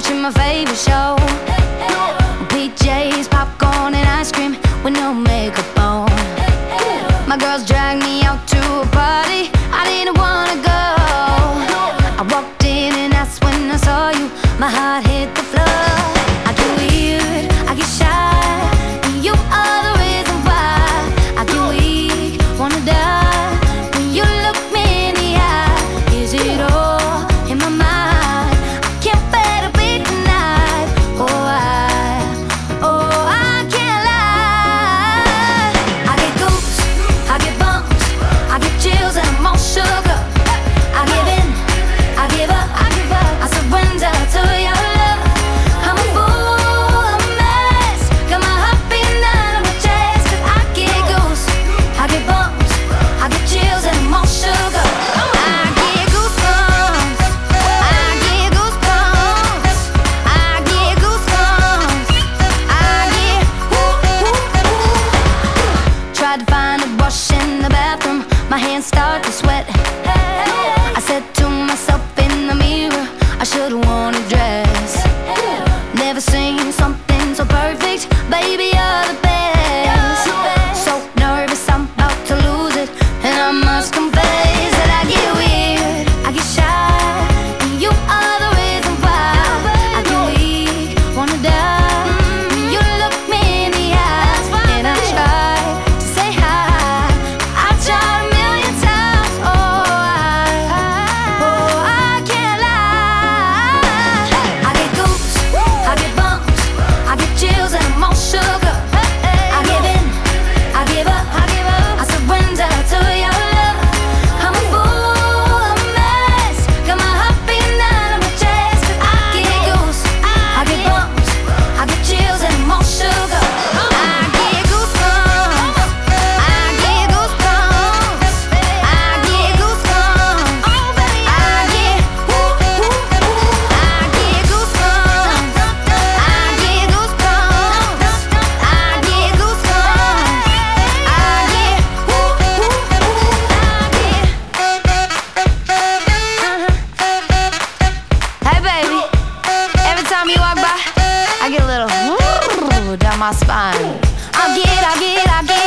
watching my favorite show. PJs, popcorn, and ice cream with no makeup on. My girls drag me out to a party I didn't wanna go. I walked in and that's when I saw you. My heart. My hands start to sweat. my spine. I get, I get, I get.